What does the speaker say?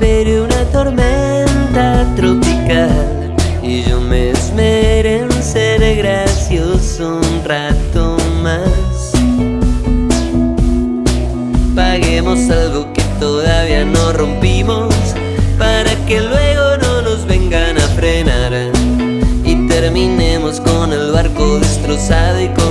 esperé una tormenta tropical y yo me esmeré en ser gracioso un rato más. Paguemos algo que todavía no rompimos para que luego no nos vengan a frenar y terminemos con el barco destrozado y con